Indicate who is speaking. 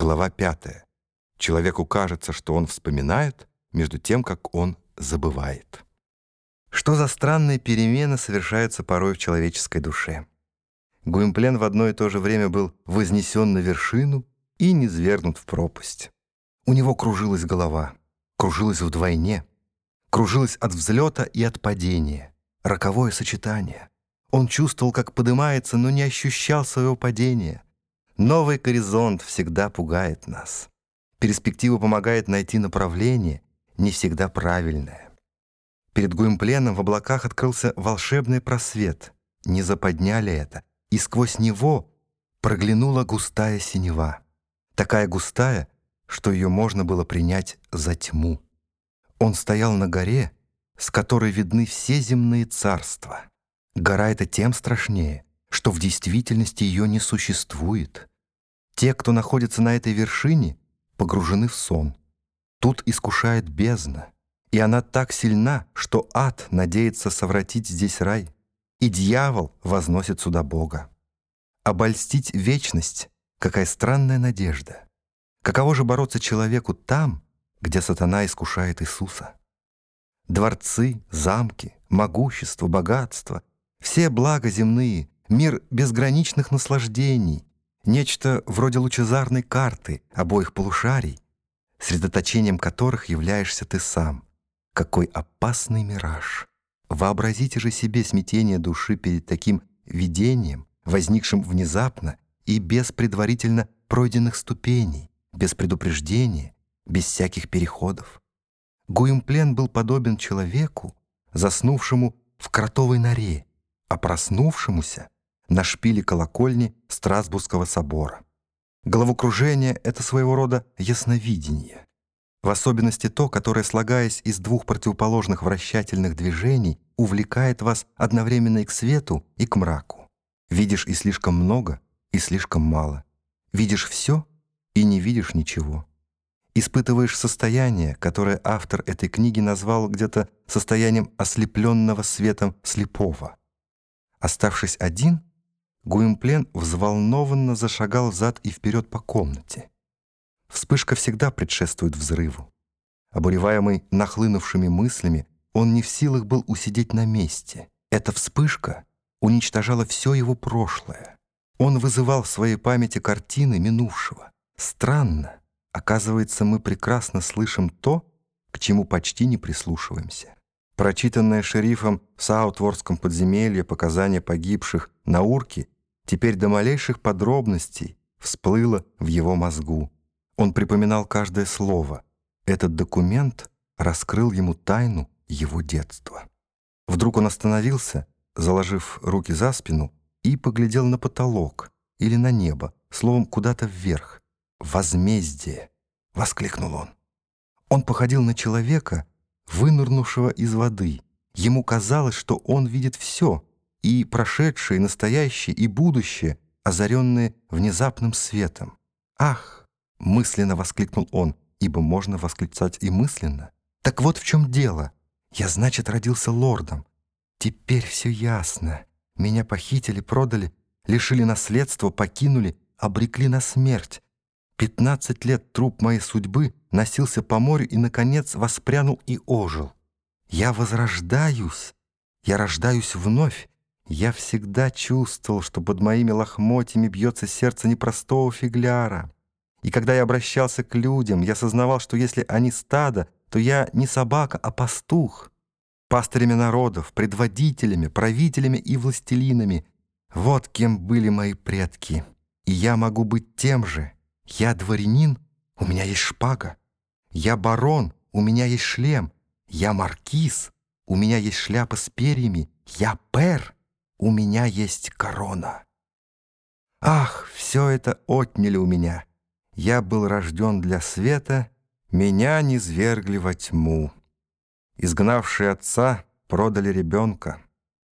Speaker 1: Глава 5. Человеку кажется, что он вспоминает, между тем, как он забывает. Что за странные перемены совершаются порой в человеческой душе? Гуимплен в одно и то же время был вознесен на вершину и низвергнут в пропасть. У него кружилась голова, кружилась вдвойне, кружилась от взлета и от падения, роковое сочетание. Он чувствовал, как поднимается, но не ощущал своего падения — Новый горизонт всегда пугает нас. Перспектива помогает найти направление, не всегда правильное. Перед Гуимпленом в облаках открылся волшебный просвет. Не заподняли это. И сквозь него проглянула густая синева. Такая густая, что ее можно было принять за тьму. Он стоял на горе, с которой видны все земные царства. Гора эта тем страшнее, что в действительности ее не существует. Те, кто находится на этой вершине, погружены в сон. Тут искушает бездна, и она так сильна, что ад надеется совратить здесь рай, и дьявол возносит сюда Бога. Обольстить вечность — какая странная надежда. Каково же бороться человеку там, где сатана искушает Иисуса? Дворцы, замки, могущество, богатство — все блага земные, мир безграничных наслаждений, нечто вроде лучезарной карты обоих полушарий, средоточением которых являешься ты сам. Какой опасный мираж! Вообразите же себе смятение души перед таким видением, возникшим внезапно и без предварительно пройденных ступеней, без предупреждения, без всяких переходов. Гуимплен был подобен человеку, заснувшему в кротовой норе, а проснувшемуся на шпиле колокольни Страсбургского собора. Головокружение — это своего рода ясновидение. В особенности то, которое, слагаясь из двух противоположных вращательных движений, увлекает вас одновременно и к свету, и к мраку. Видишь и слишком много, и слишком мало. Видишь все и не видишь ничего. Испытываешь состояние, которое автор этой книги назвал где-то состоянием ослепленного светом слепого. Оставшись один — Гуимплен взволнованно зашагал взад и вперед по комнате. Вспышка всегда предшествует взрыву. Обуреваемый нахлынувшими мыслями, он не в силах был усидеть на месте. Эта вспышка уничтожала все его прошлое. Он вызывал в своей памяти картины минувшего. Странно, оказывается, мы прекрасно слышим то, к чему почти не прислушиваемся. Прочитанное шерифом в Саутворском подземелье показания погибших на урке теперь до малейших подробностей всплыло в его мозгу. Он припоминал каждое слово. Этот документ раскрыл ему тайну его детства. Вдруг он остановился, заложив руки за спину, и поглядел на потолок или на небо, словом, куда-то вверх. «Возмездие!» — воскликнул он. Он походил на человека, вынырнувшего из воды. Ему казалось, что он видит все — и прошедшее, и настоящее, и будущее, озаренные внезапным светом. «Ах!» — мысленно воскликнул он, ибо можно восклицать и мысленно. «Так вот в чем дело. Я, значит, родился лордом. Теперь все ясно. Меня похитили, продали, лишили наследства, покинули, обрекли на смерть. Пятнадцать лет труп моей судьбы носился по морю и, наконец, воспрянул и ожил. Я возрождаюсь, я рождаюсь вновь, я всегда чувствовал, что под моими лохмотьями бьется сердце непростого фигляра. И когда я обращался к людям, я сознавал, что если они стадо, то я не собака, а пастух. Пастырями народов, предводителями, правителями и властелинами. Вот кем были мои предки. И я могу быть тем же. Я дворянин, у меня есть шпага. Я барон, у меня есть шлем. Я маркиз, у меня есть шляпа с перьями. Я пер у меня есть корона. Ах, все это отняли у меня. Я был рожден для света, меня не свергли во тьму. Изгнавшие отца продали ребенка.